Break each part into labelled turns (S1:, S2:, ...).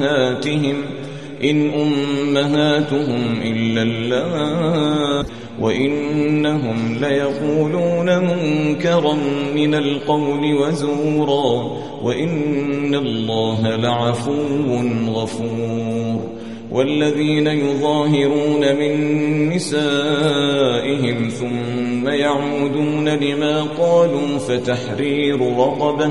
S1: أمهاتهم إن أمهاتهم إلا الله وإنهم ليقولون منكرا من القول وزورا وإن الله لعفو غفور. والذين يظاهرون من نسائهم ثم يعودون لما قالوا فتحرير رقبة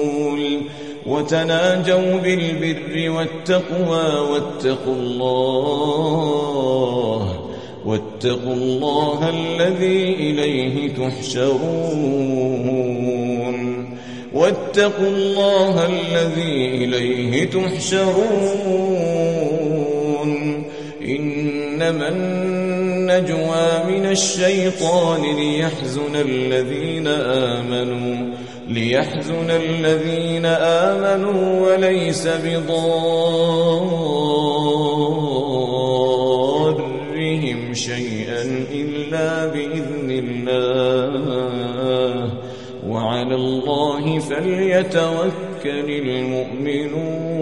S1: وتناجوا بالبر والتقوى واتقوا الله واتقوا الله الذي إليه تحشرون واتقوا الله الذي إليه تحشرون إنما النجوى من الشيطان ليحزن الذين آمنوا ليحزن الذين آمنوا وليس بضارهم شيئا إلا بإذن الله. وعلى الله فليتوكل المؤمنون.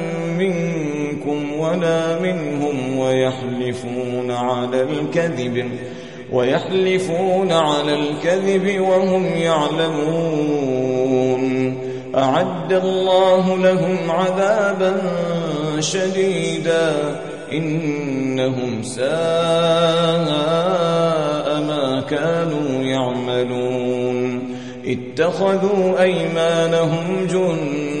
S1: ولا منهم ويحلفون على الكذب ويحلفون على الكذب وهم يعلمون. أعد الله لهم عذابا شديدا إنهم ساء ما كانوا يعملون. اتخذوا أيمانهم جنة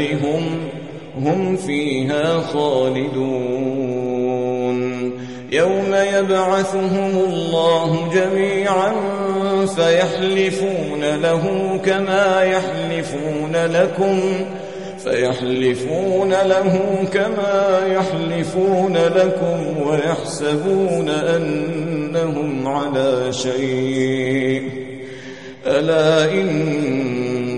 S1: هم هم فيها خالدون يوم يبعثهم الله جميعا فيحلفون له كما يحلفون لكم فيحلفون له كما يحلفون لكم ويحسبون أنهم على شيء ألا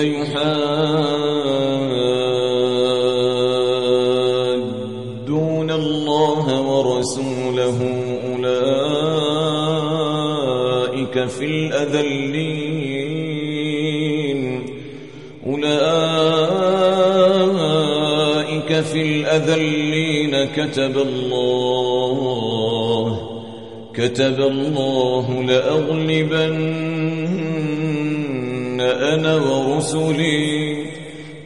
S1: يحادون الله ورسوله أولئك في الأذلين أولئك في الأذلين كتب الله كتب الله لأغلبن أنا ورسلي.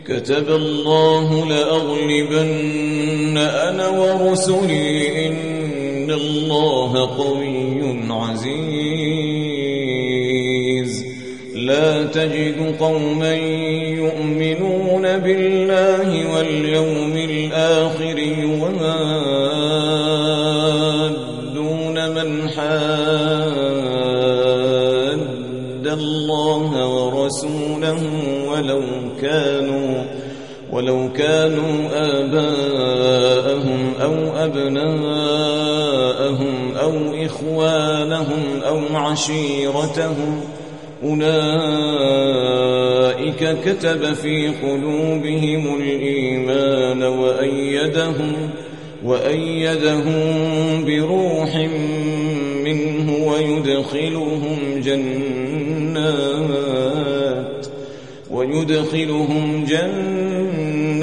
S1: كتب الله لأغلبن أنا ورسلي. إن الله قوي عزيز. لا تجد قوما يؤمنون بالله واليوم ولو كانوا آباءهم أو أبناءهم أو إخوانهم أو عشيرتهم أولئك كتب في قلوبهم الإيمان وأيدهم وأيدهم بروح منه ويدخلهم جنات ويدخلهم جنات